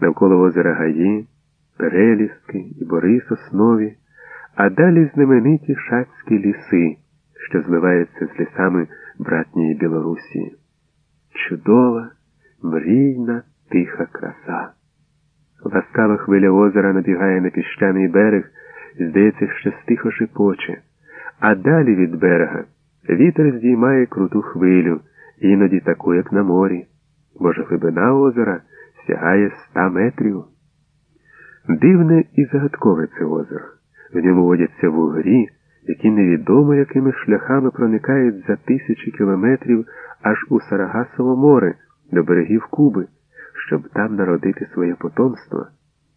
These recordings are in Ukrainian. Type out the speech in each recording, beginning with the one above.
навколо озера Гаї, Переліски і бори соснові, а далі знамениті шацькі ліси, що зливаються з лісами братньої Білорусі. Чудова, мрійна, тиха краса. Ласкава хвиля озера набігає на піщаний берег, здається, що стихо шепоче, а далі від берега вітер здіймає круту хвилю, іноді таку, як на морі, бо ж глибина озера сягає ста метрів. Дивне і загадкове це озеро. В ньому водяться вугрі, які невідомо якими шляхами проникають за тисячі кілометрів аж у Сарагасово море до берегів Куби, щоб там народити своє потомство,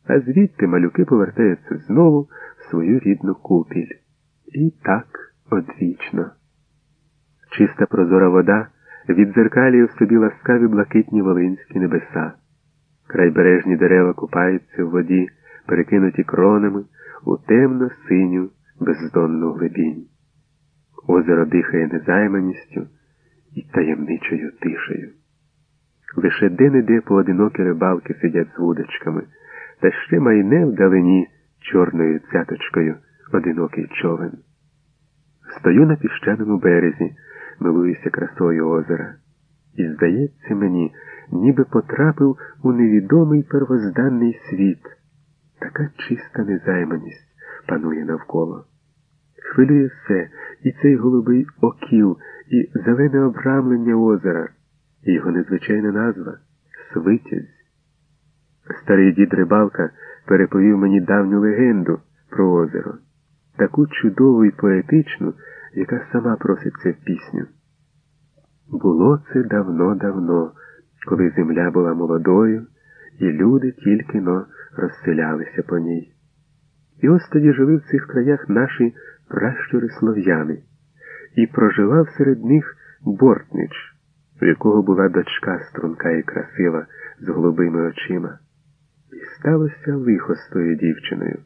а звідти малюки повертаються знову в свою рідну купіль. І так одвічно. Чиста прозора вода віддзеркалює в собі ласкаві блакитні волинські небеса. Крайбережні дерева купаються в воді, перекинуті кронами у темно синю бездонну глибінь. Озеро дихає незайманістю і таємничою тишею. Лише де-не-де поодинокі рибалки сидять з вудочками, та ще майне вдалині чорною цяточкою одинокий човен. Стою на піщаному березі, милуюся красою озера, і, здається мені, ніби потрапив у невідомий первозданний світ. Така чиста незайманість панує навколо. Хвилює все і цей голубий окіл, і зелене обрамлення озера, і його незвичайна назва Свитязь. Старий дід рибалка переповів мені давню легенду про озеро, таку чудову і поетичну, яка сама проситься в пісню. Було це давно-давно, коли земля була молодою, і люди тільки но розселялися по ній. І ось тоді жили в цих краях наші пращури слов'яни, і проживав серед них Бортнич, у якого була дочка струнка і красива з голубими очима. І сталося лихо з тою дівчиною,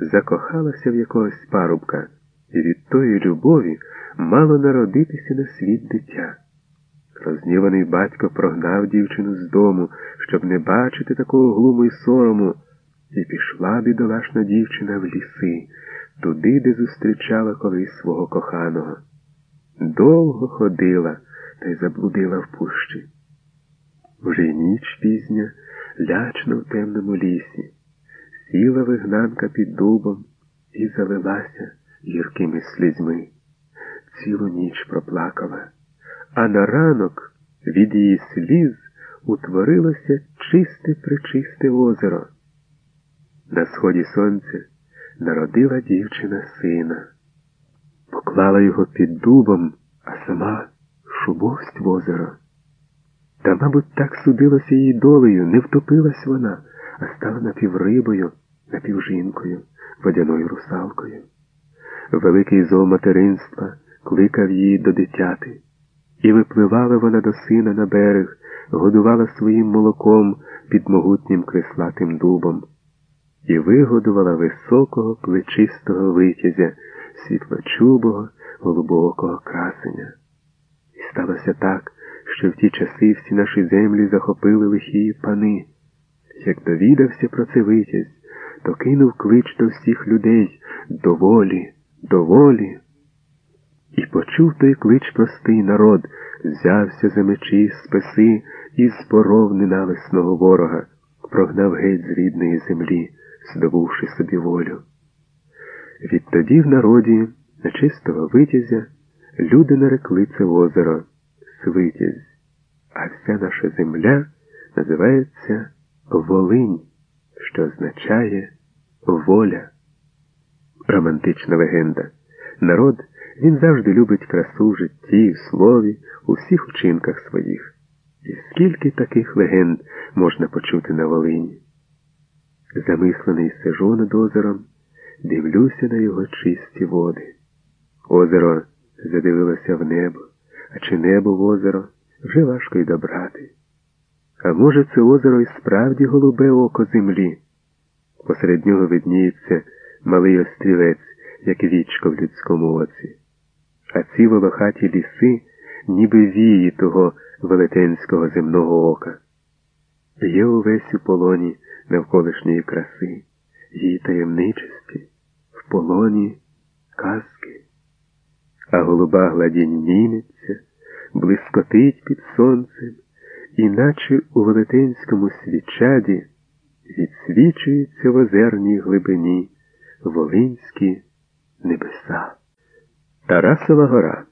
закохалася в якогось парубка, і від тої любові мало народитися на світ дитя. Розніваний батько прогнав дівчину з дому, щоб не бачити такого глуму й сорому, і пішла бідолашна дівчина в ліси, туди, де зустрічала колись свого коханого. Довго ходила та й заблудила в пущі. Уже й ніч пізня, лячно в темному лісі, сіла вигнанка під дубом і залилася гіркими слізьми. Цілу ніч проплакала а на ранок від її сліз утворилося чисте причисте озеро. На сході сонця народила дівчина сина, поклала його під дубом, а сама шубовсть в озеро. Та, мабуть, так судилося їй долею, не втопилась вона, а стала напіврибою, напівжінкою, водяною русалкою. Великий зол материнства кликав її до дитяти. І випливала вона до сина на берег, годувала своїм молоком під могутнім креслатим дубом, і вигодувала високого плечистого витязя, світлочубого, голубоокого красення. І сталося так, що в ті часи всі наші землі захопили лихі пани. Як довідався про це витязь, то кинув клич до всіх людей доволі, доволі. І почув той клич простий народ, взявся за мечі, списи і зборов ненависного ворога, прогнав геть з рідної землі, здобувши собі волю. Відтоді в народі, на чистого витязя, люди нарекли це озеро Свитязь, а вся наша земля називається Волинь, що означає воля. Романтична легенда. Народ він завжди любить красу в житті, в слові, у всіх вчинках своїх. І скільки таких легенд можна почути на Волині? Замислений сижу над озером, дивлюся на його чисті води. Озеро задивилося в небо, а чи небо в озеро вже важко й добрати. А може, це озеро і справді голубе око землі. Посеред нього видніється малий острівець, як вічко в людському оці а ці волохаті ліси, ніби вії того велетенського земного ока. є увесь у полоні навколишньої краси, її таємничості, в полоні казки, а голуба гладінь міниться, блискотить під сонцем, іначе у велетенському свічаді відсвічуються в озерній глибині волинські небеса. Тарасова гора.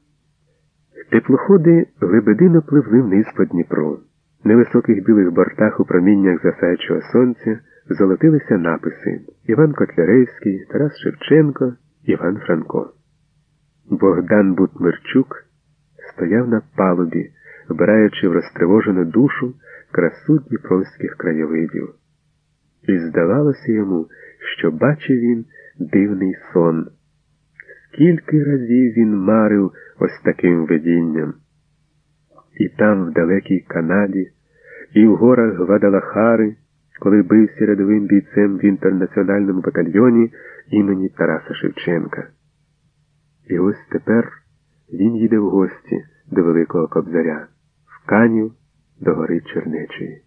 Теплоходи лебедино пливли вниз по Дніпру. На високих білих бортах у проміннях засаючого сонця золотилися написи Іван Котляревський, Тарас Шевченко, Іван Франко. Богдан Бутмирчук стояв на палубі, вбираючи в розтривожену душу красу дніпровських краєвидів. І здавалося йому, що бачив він дивний сон. Скільки разів він марив ось таким видінням. І там, в далекій Канаді, і в горах Гвадалахари, коли бився рядовим бійцем в інтернаціональному батальйоні імені Тараса Шевченка. І ось тепер він їде в гості до Великого Кобзаря, в Канів до гори Чернечої.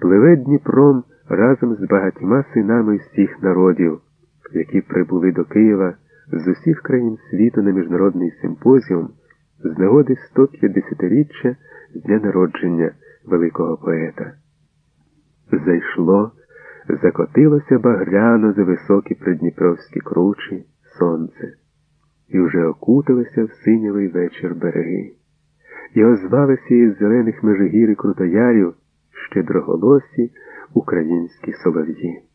Пливе Дніпром разом з багатьма синами всіх народів, які прибули до Києва з усіх країн світу на міжнародний симпозіум з нагоди 150-річчя з дня народження великого поета. Зайшло, закотилося багряно за високі придніпровські кручі сонце, і вже окуталися в синявий вечір береги, і озвалися із зелених межигір і крутоярів щедроголосі українські солов'ї.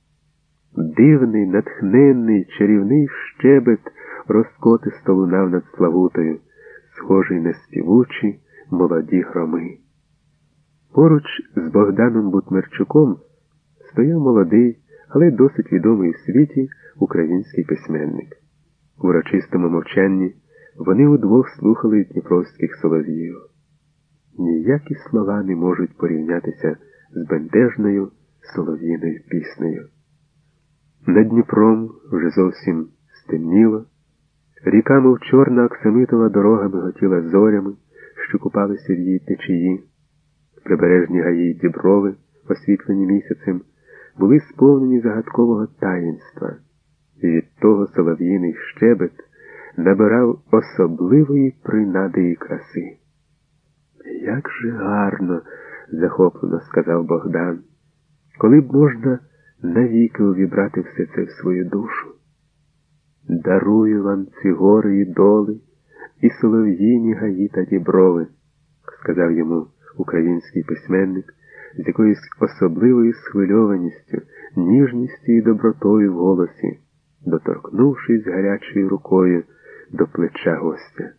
Дивний, натхненний, чарівний щебет розкотисто лунав над Славутою, схожий на співучі молоді громи. Поруч з Богданом Бутмерчуком стояв молодий, але досить відомий в світі український письменник. У урочистому мовчанні вони удвох слухали дніпровських солов'їв. Ніякі слова не можуть порівнятися з бентежною солов'їною піснею. Над Дніпром вже зовсім стемніло, ріка, мов чорна оксамитова дорога миготіла зорями, що купалися в її течії. Прибережні гаї діброви, освітлені місяцем, були сповнені загадкового таїнства, і від того солов'їний щебет набирав особливої принади і краси. Як же гарно, захоплено сказав Богдан, коли б можна навіки увібрати все це в свою душу. Дарую вам ці гори і доли, і солов'їні гаї та діброви, сказав йому український письменник з якоюсь особливою схвильованістю, ніжністю і добротою в голосі, доторкнувшись гарячою рукою до плеча гостя.